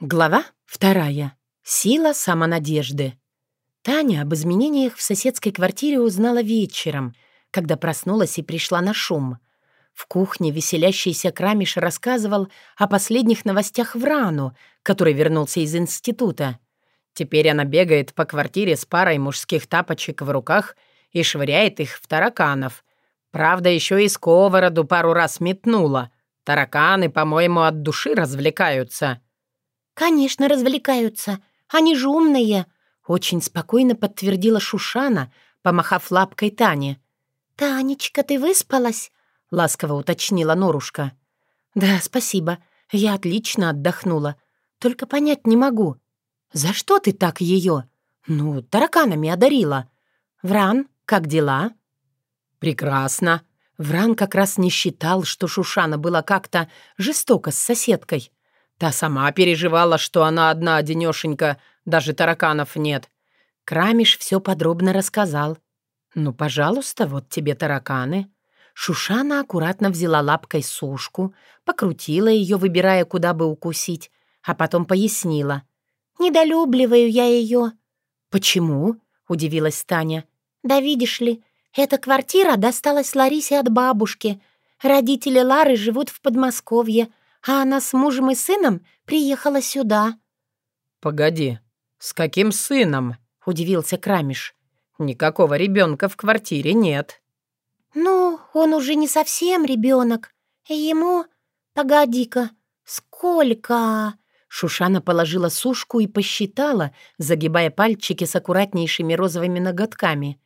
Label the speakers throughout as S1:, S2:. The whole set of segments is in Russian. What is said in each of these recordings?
S1: Глава вторая. Сила самонадежды. Таня об изменениях в соседской квартире узнала вечером, когда проснулась и пришла на шум. В кухне веселящийся Крамиш рассказывал о последних новостях Врану, который вернулся из института. Теперь она бегает по квартире с парой мужских тапочек в руках и швыряет их в тараканов. Правда, еще и сковороду пару раз метнула. Тараканы, по-моему, от души развлекаются.
S2: «Конечно, развлекаются. Они же умные», — очень спокойно подтвердила Шушана, помахав лапкой Тане. «Танечка, ты выспалась?» — ласково уточнила Норушка. «Да, спасибо. Я отлично отдохнула. Только понять не могу. За что ты так ее? Ну, тараканами одарила. Вран, как дела?»
S1: «Прекрасно». Вран как раз не считал, что Шушана была как-то жестока с соседкой. Та сама переживала, что она одна одинешенька, даже тараканов нет. Крамиш все подробно рассказал. «Ну, пожалуйста, вот тебе тараканы». Шушана аккуратно взяла лапкой сушку, покрутила ее, выбирая, куда бы укусить, а потом пояснила.
S2: «Недолюбливаю я ее».
S1: «Почему?» — удивилась Таня.
S2: «Да видишь ли, эта квартира досталась Ларисе от бабушки. Родители Лары живут в Подмосковье, а она с мужем и сыном приехала сюда».
S1: «Погоди, с каким сыном?» — удивился Крамиш. «Никакого ребенка в квартире нет».
S2: «Ну, он уже не совсем ребенок. Ему... Погоди-ка, сколько...»
S1: Шушана положила сушку и посчитала, загибая пальчики с аккуратнейшими розовыми ноготками.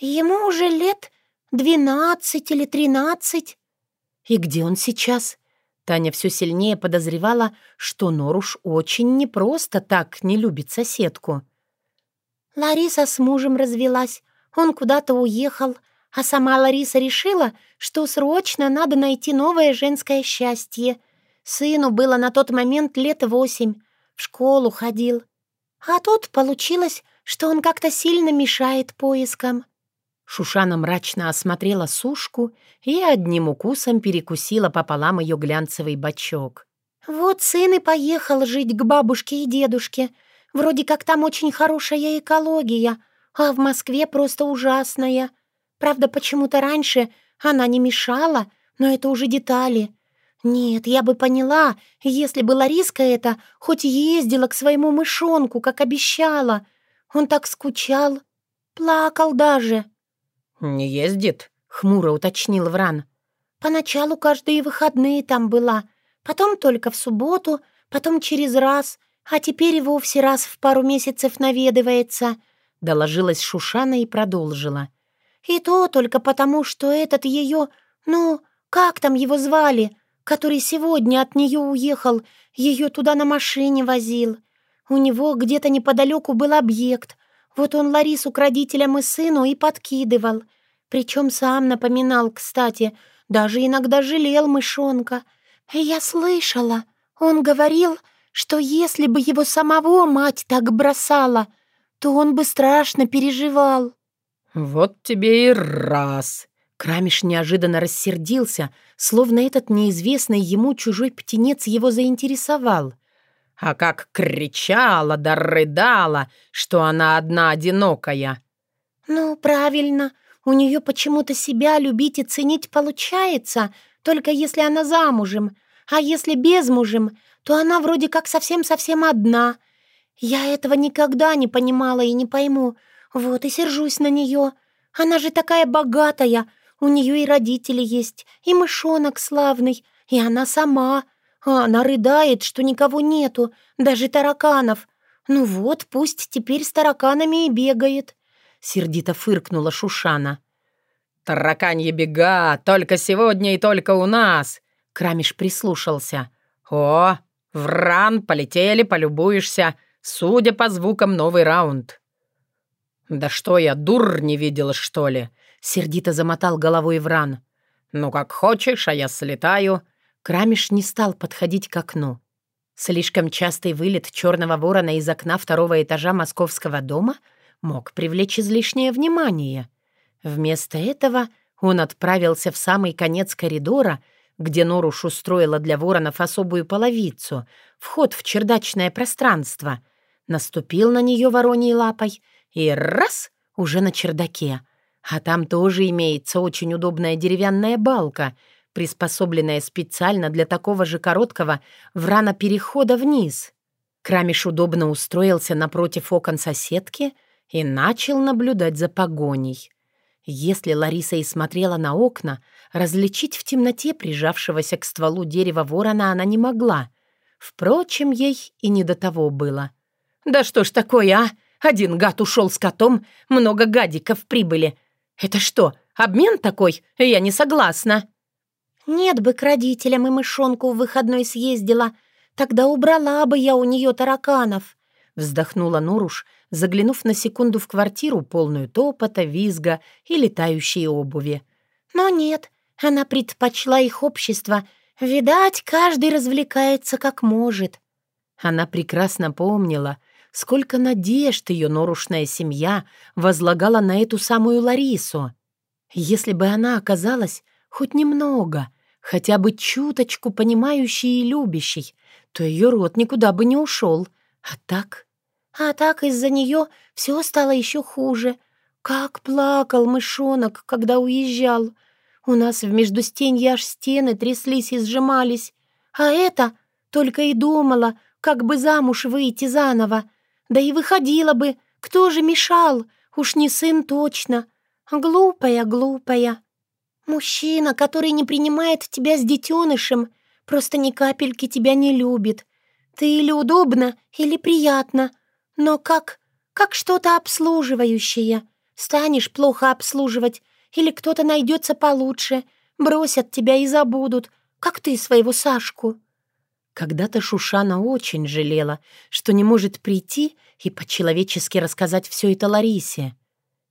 S2: «Ему уже лет двенадцать или тринадцать».
S1: «И где он сейчас?» Таня все сильнее подозревала, что Норуш очень непросто так не любит соседку.
S2: Лариса с мужем развелась, он куда-то уехал, а сама Лариса решила, что срочно надо найти новое женское счастье. Сыну было на тот момент лет восемь, в школу ходил. А тут получилось, что он как-то сильно мешает поискам.
S1: Шушана мрачно осмотрела сушку и одним укусом перекусила пополам ее глянцевый бочок.
S2: «Вот сын и поехал жить к бабушке и дедушке. Вроде как там очень хорошая экология, а в Москве просто ужасная. Правда, почему-то раньше она не мешала, но это уже детали. Нет, я бы поняла, если бы Лариска это хоть ездила к своему мышонку, как обещала. Он так скучал, плакал даже».
S1: «Не ездит?» — хмуро уточнил Вран.
S2: «Поначалу каждые выходные там была, потом только в субботу, потом через раз, а теперь и вовсе раз в пару месяцев наведывается», — доложилась Шушана и продолжила. «И то только потому, что этот ее, ну, как там его звали, который сегодня от нее уехал, ее туда на машине возил. У него где-то неподалеку был объект, вот он Ларису к родителям и сыну и подкидывал. Причем сам напоминал, кстати, даже иногда жалел мышонка. Я слышала, он говорил, что если бы его самого мать так бросала, то он бы страшно переживал.
S1: «Вот тебе и раз!» Крамиш неожиданно рассердился, словно этот неизвестный ему чужой птенец его заинтересовал. А как кричала да рыдала, что она одна одинокая.
S2: «Ну, правильно. У нее почему-то себя любить и ценить получается, только если она замужем. А если без мужем, то она вроде как совсем-совсем одна. Я этого никогда не понимала и не пойму. Вот и сержусь на нее. Она же такая богатая. У нее и родители есть, и мышонок славный, и она сама. А она рыдает, что никого нету, даже тараканов. Ну вот, пусть теперь с тараканами и бегает. Сердито фыркнула Шушана.
S1: «Тараканье бега, только сегодня и только у нас!» Крамиш прислушался. «О, Вран, полетели, полюбуешься. Судя по звукам, новый раунд». «Да что я, дур не видел, что ли?» Сердито замотал головой Вран. «Ну, как хочешь, а я слетаю. Крамиш не стал подходить к окну. Слишком частый вылет черного ворона из окна второго этажа московского дома мог привлечь излишнее внимание. Вместо этого он отправился в самый конец коридора, где Норуш устроила для воронов особую половицу, вход в чердачное пространство. Наступил на нее вороньей лапой и раз — уже на чердаке. А там тоже имеется очень удобная деревянная балка, приспособленная специально для такого же короткого врана перехода вниз. Крамиш удобно устроился напротив окон соседки и начал наблюдать за погоней. Если Лариса и смотрела на окна, различить в темноте прижавшегося к стволу дерева ворона она не могла. Впрочем, ей и не до того было. «Да что ж такое, а? Один гад ушел с котом, много гадиков прибыли. Это что, обмен такой? Я не согласна».
S2: «Нет бы к родителям и мышонку в выходной съездила. Тогда убрала бы я у нее тараканов», — вздохнула Нуруш, заглянув на секунду в квартиру, полную топота, визга и летающей обуви. «Но нет, она предпочла их общество. Видать, каждый развлекается как может».
S1: Она прекрасно помнила, сколько надежд ее норушная семья возлагала на эту самую Ларису. Если бы она оказалась хоть немного, хотя бы чуточку понимающей и любящей, то ее род никуда бы не ушел. А так...
S2: А так из-за нее все стало еще хуже. Как плакал мышонок, когда уезжал. У нас в междустенье аж стены тряслись и сжимались. А это только и думала, как бы замуж выйти заново. Да и выходила бы, кто же мешал? Уж не сын точно. Глупая, глупая. Мужчина, который не принимает тебя с детенышем, просто ни капельки тебя не любит. Ты или удобно, или приятно, но как, как что-то обслуживающее. Станешь плохо обслуживать, или кто-то найдется получше, бросят тебя и забудут, как ты своего Сашку.
S1: Когда-то Шушана очень жалела, что не может прийти и по-человечески рассказать все это Ларисе.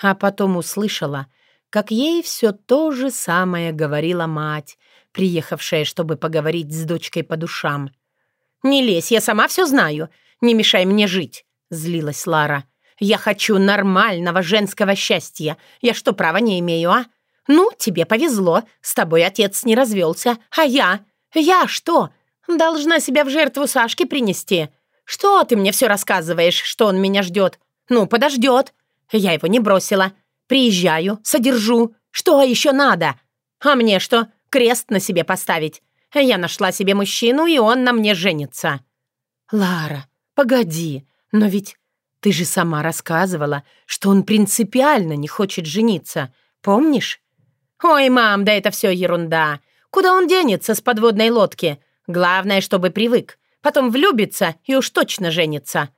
S1: А потом услышала, как ей все то же самое говорила мать, приехавшая, чтобы поговорить с дочкой по душам. «Не лезь, я сама все знаю. Не мешай мне жить», — злилась Лара. «Я хочу нормального женского счастья. Я что, права не имею, а? Ну, тебе повезло, с тобой отец не развелся, а я? Я что, Должна себя в жертву Сашке принести. Что ты мне все рассказываешь, что он меня ждет? Ну, подождет. Я его не бросила. Приезжаю, содержу. Что еще надо? А мне что, крест на себе поставить? Я нашла себе мужчину, и он на мне женится. Лара, погоди, но ведь ты же сама рассказывала, что он принципиально не хочет жениться. Помнишь? Ой, мам, да это все ерунда. Куда он денется с подводной лодки? Главное, чтобы привык. Потом влюбится и уж точно женится».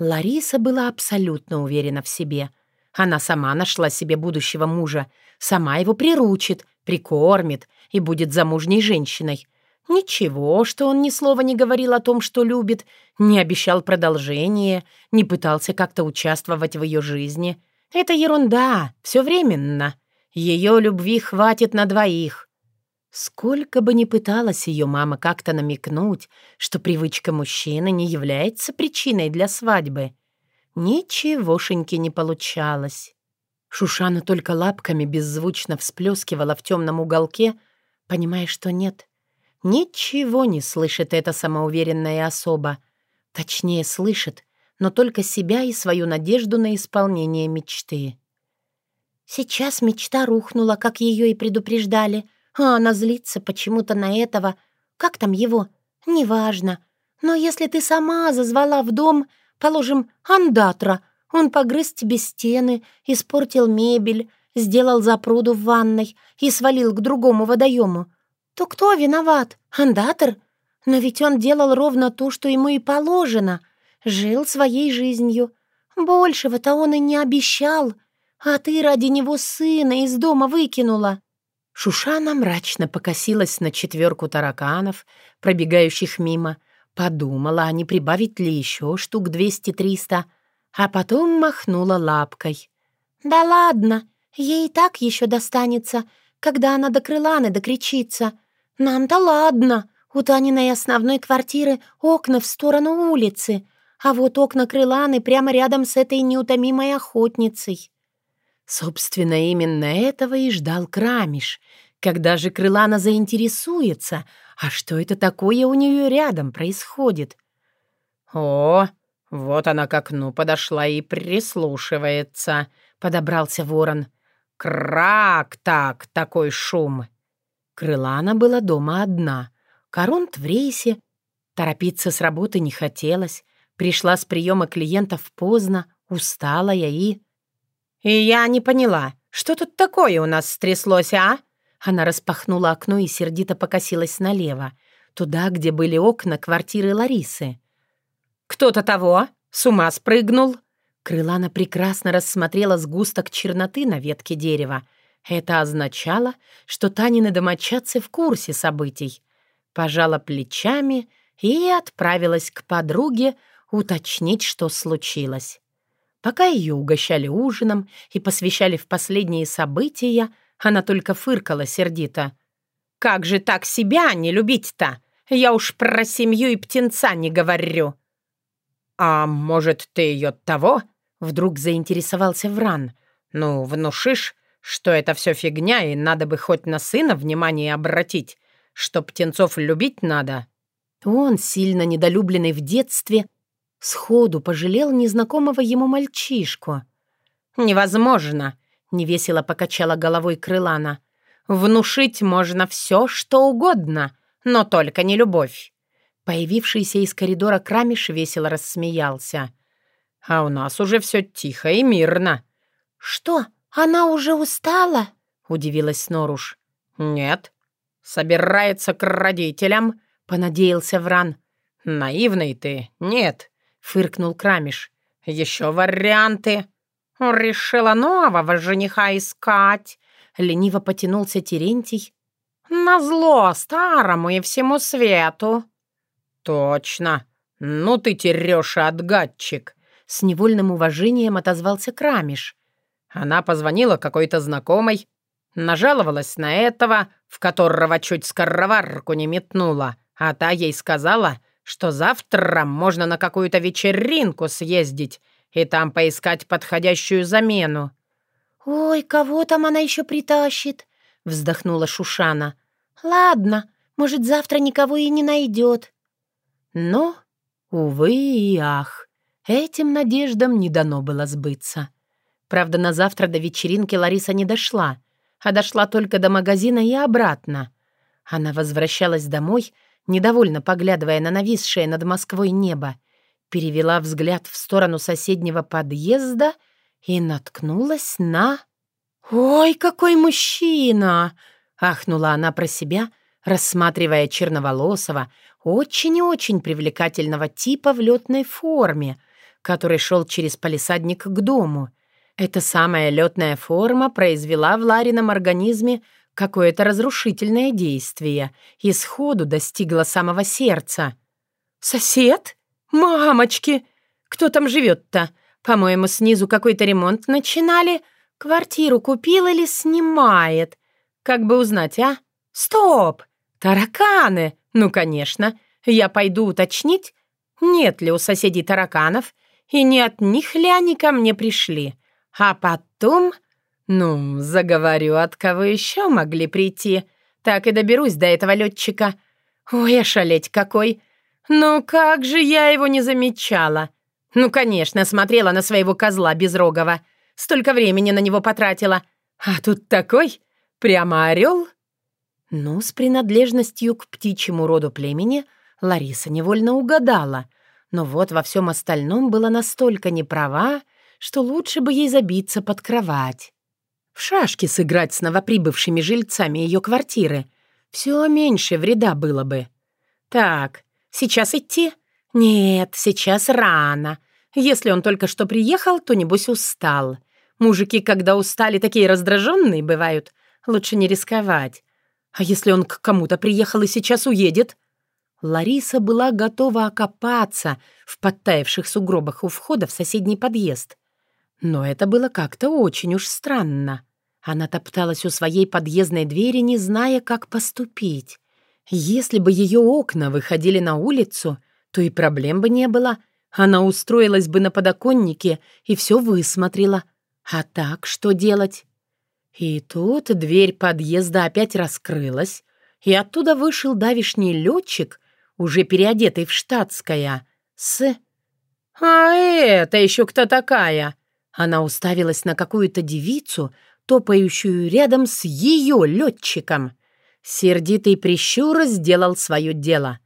S1: Лариса была абсолютно уверена в себе. Она сама нашла себе будущего мужа, сама его приручит, прикормит и будет замужней женщиной. Ничего, что он ни слова не говорил о том, что любит, не обещал продолжения, не пытался как-то участвовать в ее жизни. Это ерунда, все временно. Ее любви хватит на двоих. Сколько бы ни пыталась ее мама как-то намекнуть, что привычка мужчины не является причиной для свадьбы, ничегошеньки не получалось. Шушана только лапками беззвучно всплескивала в темном уголке, понимая, что нет. Ничего не слышит эта самоуверенная особа. Точнее, слышит, но только себя и свою надежду на исполнение мечты.
S2: Сейчас мечта рухнула, как ее и предупреждали — а она злится почему-то на этого. Как там его? Неважно. Но если ты сама зазвала в дом, положим, андатра, он погрыз тебе стены, испортил мебель, сделал запруду в ванной и свалил к другому водоему, то кто виноват? Андатор? Но ведь он делал ровно то, что ему и положено. Жил своей жизнью. Большего-то он и не обещал. А ты ради него сына из дома выкинула.
S1: Шушана мрачно покосилась на четверку тараканов, пробегающих мимо, подумала, а не прибавить ли еще штук двести-триста, а потом махнула лапкой.
S2: «Да ладно, ей и так еще достанется, когда она до крыланы докричится. Нам-то ладно, у Таниной основной квартиры окна в сторону улицы, а вот окна крыланы прямо рядом с этой неутомимой охотницей».
S1: Собственно, именно этого и ждал Крамиш, Когда же Крылана заинтересуется, а что это такое у нее рядом происходит?
S3: «О, вот она к окну подошла и прислушивается», — подобрался ворон. «Крак так, такой шум!»
S1: Крылана была дома одна. Коронт в рейсе. Торопиться с работы не хотелось. Пришла с приема клиентов поздно, усталая и...
S2: «И я не поняла, что тут такое у нас стряслось, а?»
S1: Она распахнула окно и сердито покосилась налево, туда, где были окна квартиры Ларисы.
S2: «Кто-то того? С ума спрыгнул?»
S1: Крылана прекрасно рассмотрела сгусток черноты на ветке дерева. Это означало, что Танины домочадцы в курсе событий. Пожала плечами и отправилась к подруге уточнить, что случилось. Пока ее угощали ужином и посвящали в последние события, она только фыркала сердито.
S2: «Как же так себя не любить-то? Я уж про семью и птенца не говорю».
S3: «А может, ты ее того?» Вдруг заинтересовался Вран. «Ну, внушишь, что это все фигня, и надо бы хоть на сына внимание обратить, что птенцов любить надо».
S1: Он, сильно недолюбленный в детстве, Сходу пожалел незнакомого ему мальчишку.
S2: «Невозможно!» — невесело покачала головой Крылана. «Внушить можно все, что угодно, но только не любовь».
S1: Появившийся из коридора Крамиш весело рассмеялся.
S3: «А у нас уже все тихо и мирно».
S2: «Что, она уже устала?»
S1: — удивилась Норуш.
S3: «Нет. Собирается к родителям», — понадеялся Вран. «Наивный ты. Нет фыркнул Крамиш. «Еще варианты!» «Решила нового жениха искать!» Лениво потянулся Терентий. «Назло старому и всему свету!» «Точно! Ну ты, Тереша, отгадчик!» С невольным уважением отозвался Крамиш. Она позвонила какой-то знакомой, нажаловалась на этого, в которого чуть скороварку не метнула, а та ей сказала, что завтра можно на какую-то вечеринку съездить и там поискать подходящую замену».
S2: «Ой, кого там она еще притащит?» — вздохнула Шушана. «Ладно, может, завтра никого и не найдет».
S1: Но, увы и ах, этим надеждам не дано было сбыться. Правда, на завтра до вечеринки Лариса не дошла, а дошла только до магазина и обратно. Она возвращалась домой недовольно поглядывая на нависшее над Москвой небо, перевела взгляд в сторону соседнего подъезда и наткнулась на... «Ой, какой мужчина!» — ахнула она про себя, рассматривая черноволосого, очень и очень привлекательного типа в летной форме, который шел через палисадник к дому. Эта самая летная форма произвела в Ларином организме какое-то разрушительное действие и сходу достигло самого сердца. «Сосед? Мамочки! Кто там живет-то? По-моему, снизу какой-то ремонт начинали. Квартиру купил или снимает? Как бы узнать, а? Стоп! Тараканы! Ну, конечно. Я пойду уточнить, нет ли у соседей тараканов, и не от них ли они ко мне пришли. А потом «Ну, заговорю, от кого еще могли прийти. Так и доберусь до этого летчика. Ой, ошалеть какой! Ну как же я его не замечала! Ну, конечно, смотрела на своего козла Безрогова. Столько времени на него потратила. А тут такой, прямо орел. Ну, с принадлежностью к птичьему роду племени Лариса невольно угадала. Но вот во всем остальном была настолько неправа, что лучше бы ей забиться под кровать в шашки сыграть с новоприбывшими жильцами ее квартиры. Все меньше вреда было бы. Так, сейчас идти? Нет, сейчас рано. Если он только что приехал, то, небось, устал. Мужики, когда устали, такие раздраженные бывают. Лучше не рисковать. А если он к кому-то приехал и сейчас уедет? Лариса была готова окопаться в подтаявших сугробах у входа в соседний подъезд. Но это было как-то очень уж странно. Она топталась у своей подъездной двери, не зная, как поступить. Если бы ее окна выходили на улицу, то и проблем бы не было. Она устроилась бы на подоконнике и все высмотрела. А так что делать? И тут дверь подъезда опять раскрылась, и оттуда вышел давишний летчик, уже переодетый в штатское, с... «А это еще кто такая?» Она уставилась на какую-то девицу, топающую рядом с ее летчиком. Сердитый прищур сделал свое дело.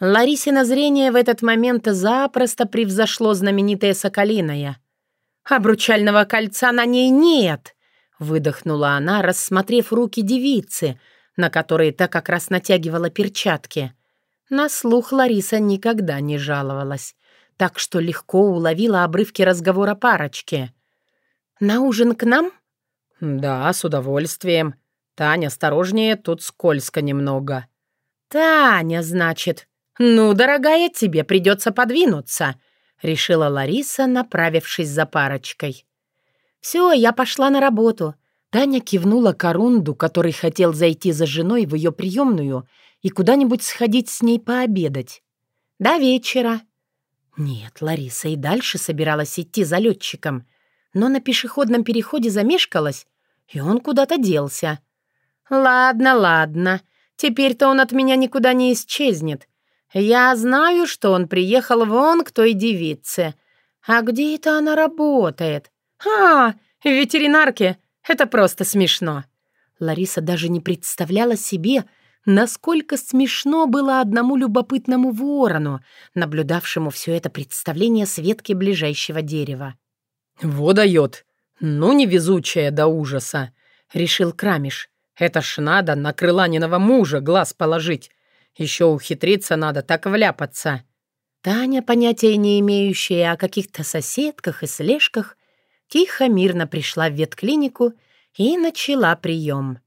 S1: Ларисина зрение в этот момент запросто превзошло знаменитое Соколиное. «Обручального кольца на ней нет!» — выдохнула она, рассмотрев руки девицы, на которые та как раз натягивала перчатки. На слух Лариса никогда не жаловалась, так что легко уловила обрывки разговора парочки. «На ужин к нам?»
S3: «Да, с удовольствием. Таня, осторожнее, тут скользко немного».
S1: «Таня, значит. Ну, дорогая, тебе придется подвинуться», — решила Лариса, направившись за парочкой. «Все, я пошла на работу». Таня кивнула Корунду, который хотел зайти за женой в ее приемную и куда-нибудь сходить с ней пообедать. «До вечера». Нет, Лариса и дальше собиралась идти за летчиком, но на пешеходном переходе замешкалась, и он куда-то делся. «Ладно, ладно, теперь-то он от меня никуда не исчезнет. Я знаю, что он приехал вон к той девице. А где это она работает? А, в ветеринарке. Это просто смешно». Лариса даже не представляла себе, насколько смешно было одному любопытному ворону, наблюдавшему все это представление с ветки ближайшего дерева.
S3: «Во дает! Ну, невезучая до ужаса!» — решил Крамиш. «Это ж надо на крыланиного мужа глаз положить. Еще ухитриться надо так вляпаться».
S1: Таня, понятия не имеющая о каких-то соседках и слежках, тихо, мирно пришла в ветклинику и начала прием.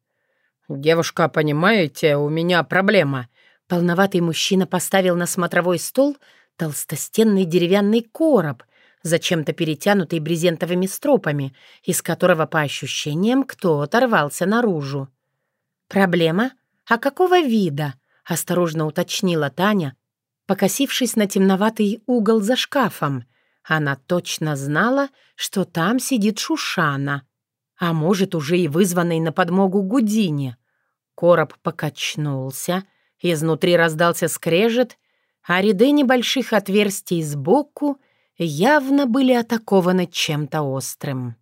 S3: «Девушка, понимаете, у меня проблема».
S1: Полноватый мужчина поставил на смотровой стол толстостенный деревянный короб, зачем-то перетянутый брезентовыми стропами, из которого, по ощущениям, кто-то рвался наружу. «Проблема? А какого вида?» — осторожно уточнила Таня, покосившись на темноватый угол за шкафом. Она точно знала, что там сидит Шушана — а может, уже и вызванный на подмогу Гудине. Короб покачнулся, изнутри раздался скрежет, а ряды небольших отверстий сбоку явно были атакованы чем-то острым.